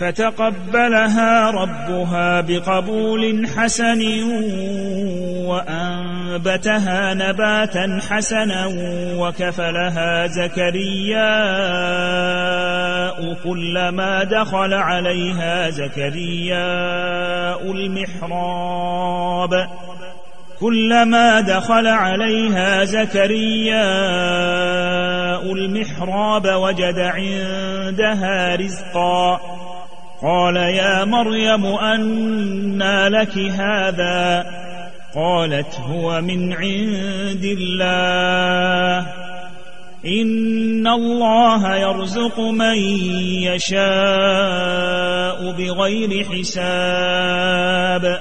فتقبلها ربها بقبول حسن وأنبتها نباتا حسنا وكفلها زكرياء كلما دخل عليها زكرياء المحراب. كلما دخل عليها زكرياء المحراب وجد عندها رزقا. قال يا مريم أنى لك هذا؟ قالت هو من عند الله. إن الله يرزق من يشاء بغير حساب.